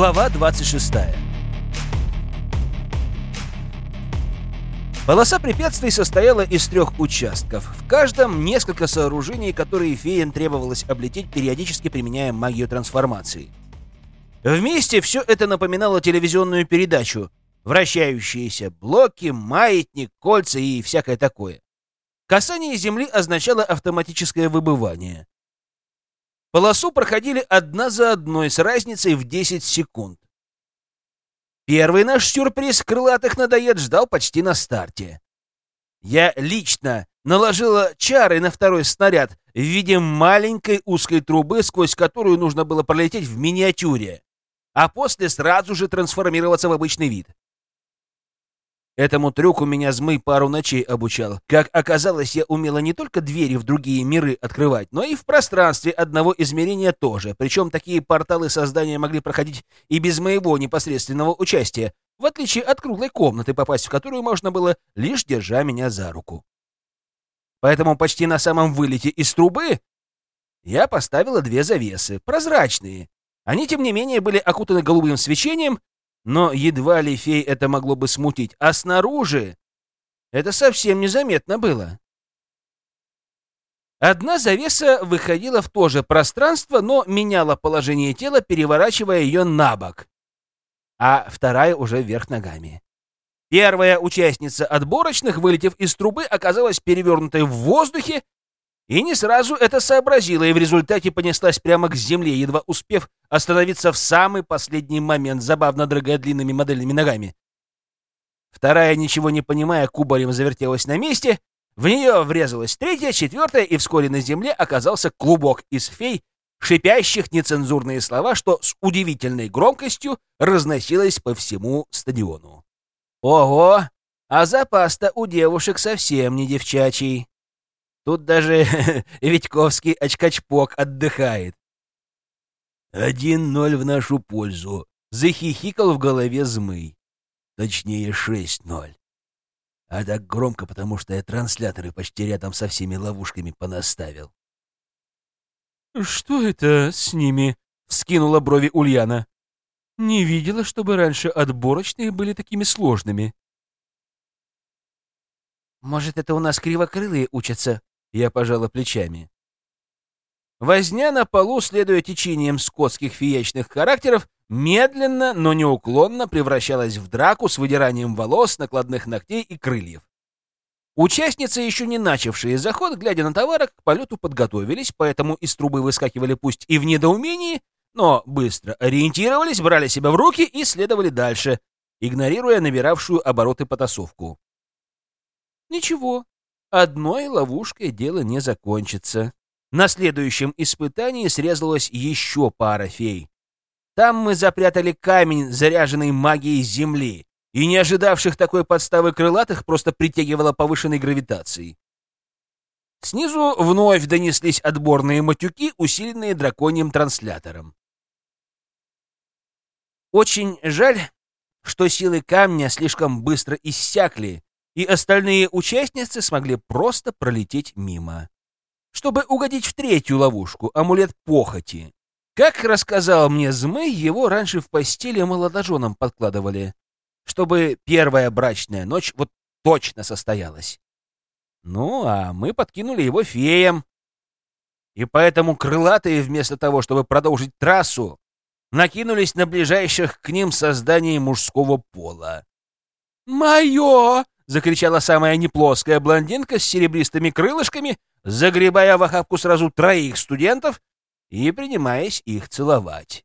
Глава 26. Полоса препятствий состояла из трех участков. В каждом несколько сооружений, которые феям требовалось облететь, периодически применяя магию трансформации. Вместе все это напоминало телевизионную передачу. Вращающиеся блоки, маятник, кольца и всякое такое. Касание земли означало автоматическое выбывание. Полосу проходили одна за одной с разницей в 10 секунд. Первый наш сюрприз крылатых надоед ждал почти на старте. Я лично наложила чары на второй снаряд в виде маленькой узкой трубы, сквозь которую нужно было пролететь в миниатюре, а после сразу же трансформироваться в обычный вид. Этому трюку меня Змый пару ночей обучал. Как оказалось, я умела не только двери в другие миры открывать, но и в пространстве одного измерения тоже. Причем такие порталы создания могли проходить и без моего непосредственного участия, в отличие от круглой комнаты, попасть в которую можно было, лишь держа меня за руку. Поэтому почти на самом вылете из трубы я поставила две завесы, прозрачные. Они, тем не менее, были окутаны голубым свечением, но едва ли фей это могло бы смутить, а снаружи это совсем незаметно было. Одна завеса выходила в то же пространство, но меняла положение тела, переворачивая ее на бок, а вторая уже вверх ногами. Первая участница отборочных, вылетев из трубы, оказалась перевернутой в воздухе и не сразу это сообразила, и в результате понеслась прямо к земле, едва успев остановиться в самый последний момент, забавно дрыгая длинными модельными ногами. Вторая, ничего не понимая, кубарем завертелась на месте, в нее врезалась третья, четвертая, и вскоре на земле оказался клубок из фей, шипящих нецензурные слова, что с удивительной громкостью разносилось по всему стадиону. Ого! А запас-то у девушек совсем не девчачий. Тут даже Витьковский очкачпок отдыхает. «Один ноль в нашу пользу», — захихикал в голове змый. Точнее, шесть ноль. А так громко, потому что я трансляторы почти рядом со всеми ловушками понаставил. «Что это с ними?» — скинула брови Ульяна. «Не видела, чтобы раньше отборочные были такими сложными». «Может, это у нас кривокрылые учатся?» Я пожала плечами. Возня на полу, следуя течениям скотских феечных характеров, медленно, но неуклонно превращалась в драку с выдиранием волос, накладных ногтей и крыльев. Участницы, еще не начавшие заход, глядя на товарок, к полету подготовились, поэтому из трубы выскакивали пусть и в недоумении, но быстро ориентировались, брали себя в руки и следовали дальше, игнорируя набиравшую обороты потасовку. Ничего, Одной ловушкой дело не закончится. На следующем испытании срезалась еще пара фей. Там мы запрятали камень, заряженный магией земли, и не ожидавших такой подставы крылатых просто притягивало повышенной гравитацией. Снизу вновь донеслись отборные матюки, усиленные драконьим транслятором. Очень жаль, что силы камня слишком быстро иссякли, и остальные участницы смогли просто пролететь мимо. Чтобы угодить в третью ловушку, амулет похоти. Как рассказал мне Змей, его раньше в постели молодоженам подкладывали, чтобы первая брачная ночь вот точно состоялась. Ну, а мы подкинули его феям. И поэтому крылатые, вместо того, чтобы продолжить трассу, накинулись на ближайших к ним созданий мужского пола. «Мое!» закричала самая неплоская блондинка с серебристыми крылышками, загребая в охапку сразу троих студентов и принимаясь их целовать.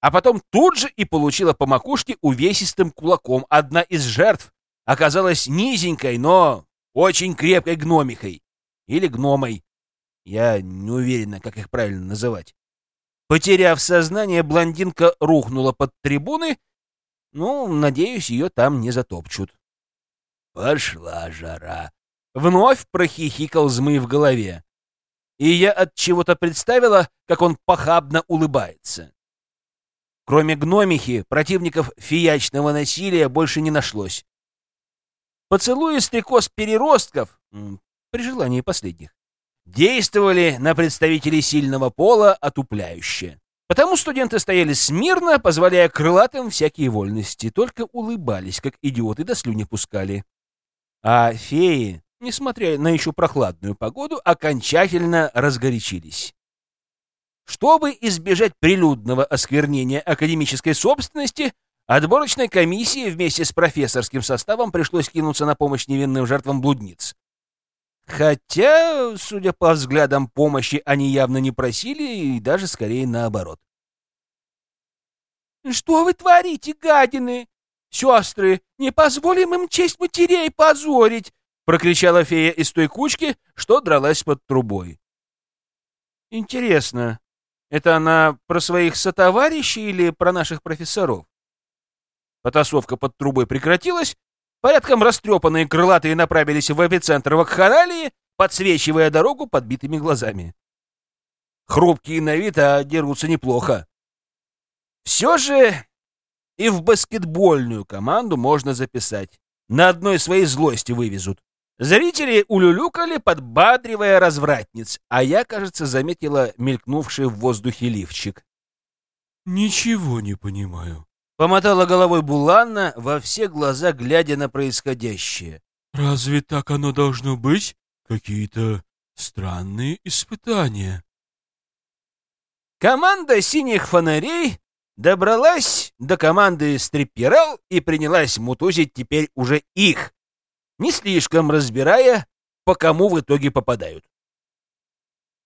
А потом тут же и получила по макушке увесистым кулаком. Одна из жертв оказалась низенькой, но очень крепкой гномихой. Или гномой. Я не уверена, как их правильно называть. Потеряв сознание, блондинка рухнула под трибуны ну, надеюсь, ее там не затопчут. Пошла жара. Вновь прохихикал змей в голове. И я от чего-то представила, как он похабно улыбается. Кроме гномихи, противников фиячного насилия больше не нашлось. Поцелуи стрекоз-переростков, при желании последних, действовали на представителей сильного пола отупляюще. Потому студенты стояли смирно, позволяя крылатым всякие вольности, только улыбались, как идиоты, да слюни пускали. А феи, несмотря на еще прохладную погоду, окончательно разгорячились. Чтобы избежать прилюдного осквернения академической собственности, отборочной комиссии вместе с профессорским составом пришлось кинуться на помощь невинным жертвам блудниц. Хотя, судя по взглядам помощи, они явно не просили, и даже скорее наоборот. «Что вы творите, гадины? Сестры, не позволим им честь матерей позорить!» — прокричала фея из той кучки, что дралась под трубой. «Интересно, это она про своих сотоварищей или про наших профессоров?» Потасовка под трубой прекратилась, Порядком растрепанные крылатые направились в эпицентр вакханалии, подсвечивая дорогу подбитыми глазами. Хрупкие на вид, а дерутся неплохо. Все же и в баскетбольную команду можно записать. На одной своей злости вывезут. Зрители улюлюкали, подбадривая развратниц, а я, кажется, заметила мелькнувший в воздухе лифчик. «Ничего не понимаю», Помотала головой Буланна, во все глаза глядя на происходящее. «Разве так оно должно быть? Какие-то странные испытания». Команда «Синих фонарей» добралась до команды «Стриппирал» и принялась мутузить теперь уже их, не слишком разбирая, по кому в итоге попадают.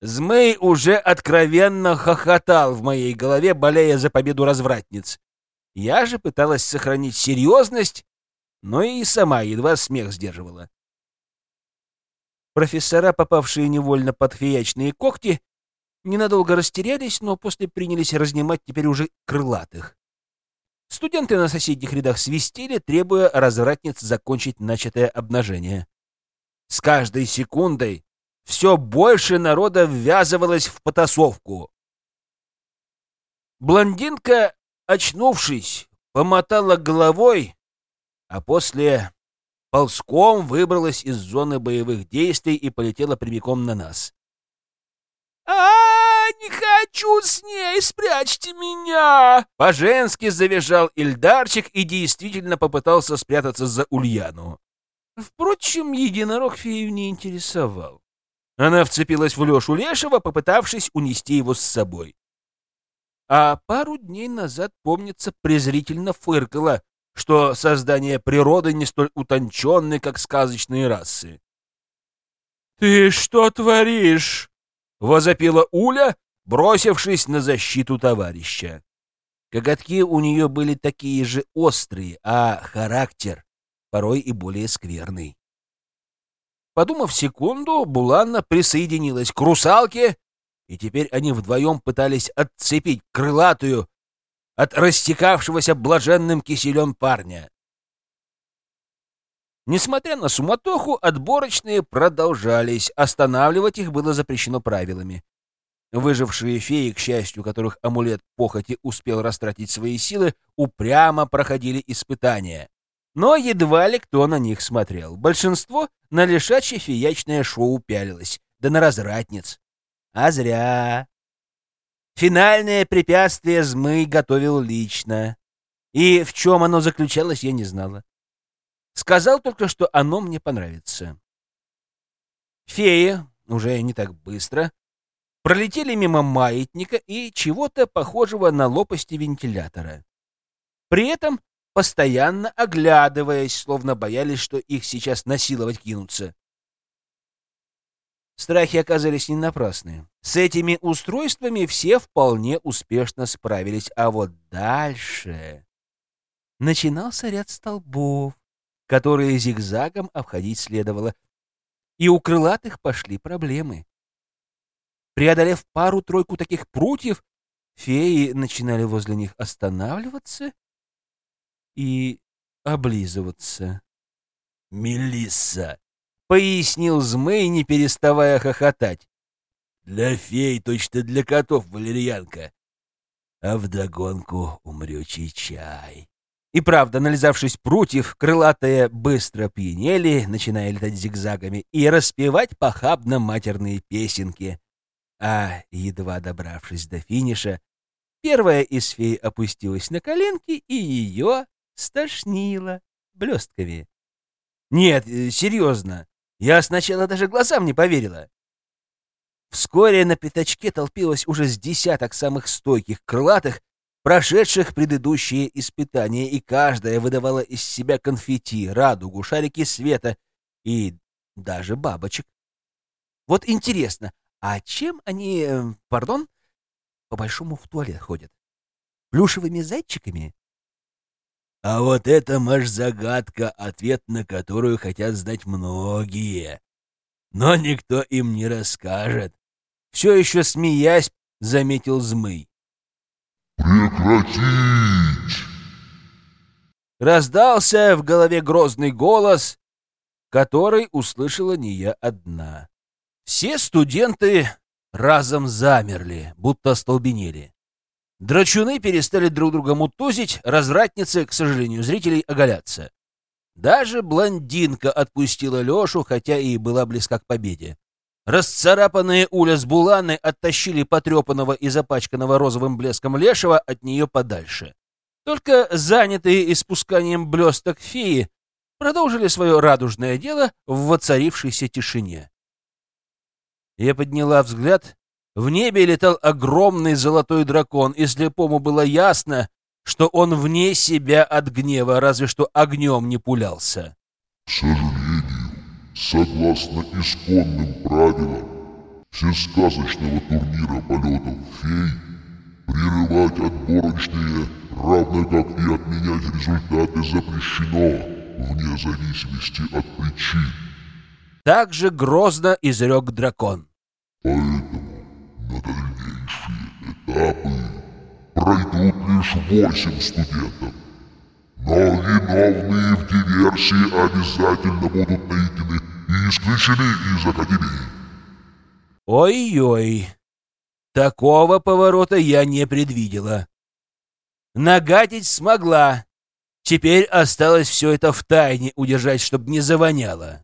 Змей уже откровенно хохотал в моей голове, болея за победу развратниц. Я же пыталась сохранить серьезность, но и сама едва смех сдерживала. Профессора, попавшие невольно под феячные когти, ненадолго растерялись, но после принялись разнимать теперь уже крылатых. Студенты на соседних рядах свистели, требуя развратниц закончить начатое обнажение. С каждой секундой все больше народа ввязывалось в потасовку. Блондинка очнувшись, помотала головой, а после ползком выбралась из зоны боевых действий и полетела прямиком на нас. а, -а, -а не хочу с ней! Спрячьте меня!» По-женски завизжал Ильдарчик и действительно попытался спрятаться за Ульяну. Впрочем, единорог фею не интересовал. Она вцепилась в Лешу Лешего, попытавшись унести его с собой а пару дней назад, помнится, презрительно фыркала, что создание природы не столь утонченны, как сказочные расы. «Ты что творишь?» — возопила Уля, бросившись на защиту товарища. Коготки у нее были такие же острые, а характер порой и более скверный. Подумав секунду, Буланна присоединилась к русалке и теперь они вдвоем пытались отцепить крылатую от растекавшегося блаженным киселем парня. Несмотря на суматоху, отборочные продолжались, останавливать их было запрещено правилами. Выжившие феи, к счастью, которых амулет похоти успел растратить свои силы, упрямо проходили испытания. Но едва ли кто на них смотрел. Большинство на лишачье феячное шоу пялилось, да на развратниц. А зря. Финальное препятствие Змый готовил лично. И в чем оно заключалось, я не знала. Сказал только, что оно мне понравится. Феи, уже не так быстро, пролетели мимо маятника и чего-то похожего на лопасти вентилятора. При этом постоянно оглядываясь, словно боялись, что их сейчас насиловать кинутся. Страхи оказались не напрасны. С этими устройствами все вполне успешно справились, а вот дальше начинался ряд столбов, которые зигзагом обходить следовало, и у крылатых пошли проблемы. Преодолев пару-тройку таких прутьев, феи начинали возле них останавливаться и облизываться. «Мелисса!» — пояснил Змей, не переставая хохотать. «Для фей точно для котов валерьянка, а вдогонку умрючий чай». И правда, нализавшись прутьев, крылатые быстро пьянели, начиная летать зигзагами и распевать похабно матерные песенки. А, едва добравшись до финиша, Первая из фей опустилась на коленки, и ее стошнило блестками. Нет, э, серьезно, я сначала даже глазам не поверила. Вскоре на пятачке толпилось уже с десяток самых стойких крылатых, прошедших предыдущие испытания, и каждая выдавала из себя конфетти, радугу, шарики света и даже бабочек. Вот интересно, а чем они, э, пардон, по-большому в туалет ходят? Плюшевыми зайчиками? А вот это, Маш, загадка, ответ на которую хотят знать многие. Но никто им не расскажет. Все еще смеясь, заметил Змый. «Прекратить!» Раздался в голове грозный голос, который услышала не я одна. Все студенты разом замерли, будто остолбенели. Драчуны перестали друг друга мутузить, развратницы, к сожалению, зрителей оголяться. Даже блондинка отпустила Лешу, хотя и была близка к победе. Расцарапанные Уля с Буланы оттащили потрепанного и запачканного розовым блеском Лешего от нее подальше. Только занятые испусканием блесток феи продолжили свое радужное дело в воцарившейся тишине. Я подняла взгляд. В небе летал огромный золотой дракон, и слепому было ясно, что он вне себя от гнева, разве что огнем не пулялся. К сожалению, согласно исконным правилам всесказочного турнира полетов фей, прерывать отборочные, равно как и отменять результаты запрещено, вне зависимости от причин. Также грозно изрек дракон. Поэтому на дальнейшие этапы пройдут лишь восемь студентов. Но виновные в диверсии обязательно будут найдены и исключены из Академии. Ой-ой, такого поворота я не предвидела. Нагадить смогла. Теперь осталось все это в тайне удержать, чтобы не завоняло.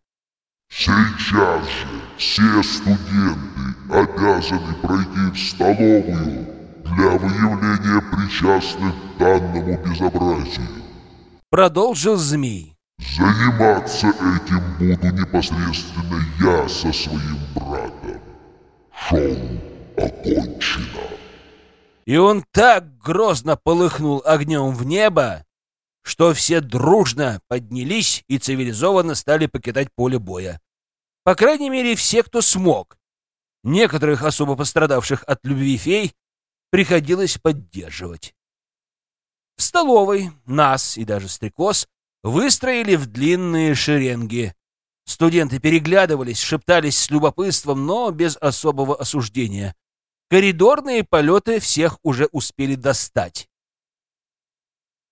Сейчас же все студенты обязаны пройти в столовую для выявления причастных к данному безобразию. Продолжил змей. Заниматься этим буду непосредственно я со своим братом. Шоу окончено. И он так грозно полыхнул огнем в небо, что все дружно поднялись и цивилизованно стали покидать поле боя. По крайней мере, все, кто смог. Некоторых особо пострадавших от любви фей приходилось поддерживать. В столовой нас и даже стрекоз выстроили в длинные шеренги. Студенты переглядывались, шептались с любопытством, но без особого осуждения. Коридорные полеты всех уже успели достать.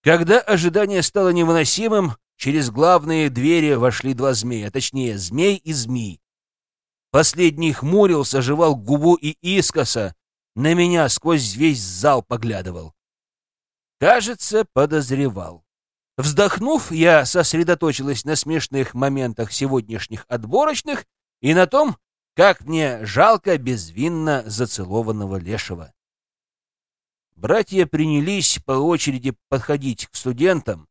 Когда ожидание стало невыносимым, через главные двери вошли два змея, точнее, змей и змей. Последний хмурился, жевал губу и искоса, на меня сквозь весь зал поглядывал. Кажется, подозревал. Вздохнув, я сосредоточилась на смешных моментах сегодняшних отборочных и на том, как мне жалко безвинно зацелованного лешего. Братья принялись по очереди подходить к студентам,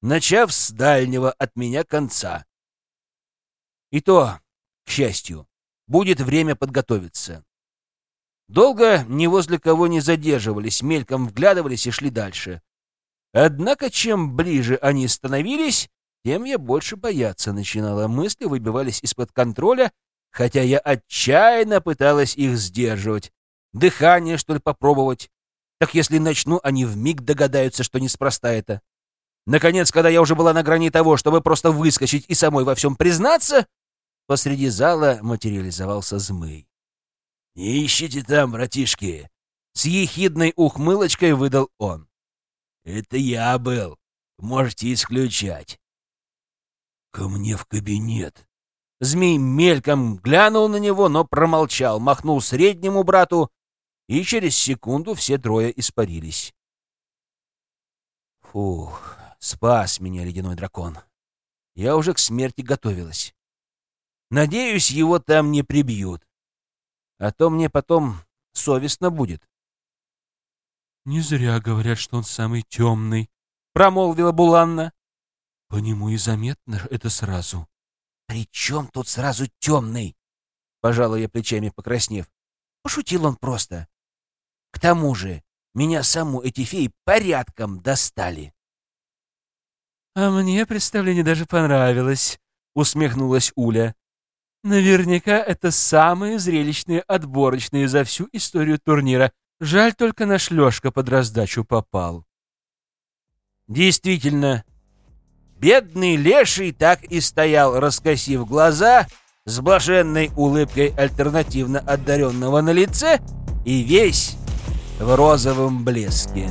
начав с дальнего от меня конца. И то, к счастью, будет время подготовиться. Долго ни возле кого не задерживались, мельком вглядывались и шли дальше. Однако, чем ближе они становились, тем я больше бояться начинала. Мысли выбивались из-под контроля, хотя я отчаянно пыталась их сдерживать. Дыхание, что ли, попробовать? Так если начну, они вмиг догадаются, что неспроста это. Наконец, когда я уже была на грани того, чтобы просто выскочить и самой во всем признаться, посреди зала материализовался змей. «Не ищите там, братишки!» С ехидной ухмылочкой выдал он. «Это я был. Можете исключать». «Ко мне в кабинет». Змей мельком глянул на него, но промолчал, махнул среднему брату и через секунду все трое испарились. Фух, спас меня ледяной дракон. Я уже к смерти готовилась. Надеюсь, его там не прибьют. А то мне потом совестно будет. «Не зря говорят, что он самый темный», — промолвила Буланна. «По нему и заметно это сразу». «При чем тут сразу темный?» — пожала я плечами, покраснев. Пошутил он просто. К тому же, меня саму эти феи порядком достали. «А мне представление даже понравилось», — усмехнулась Уля. «Наверняка это самые зрелищные отборочные за всю историю турнира. Жаль, только наш Лёшка под раздачу попал». Действительно, бедный леший так и стоял, раскосив глаза, с блаженной улыбкой альтернативно одаренного на лице и весь в розовом блеске.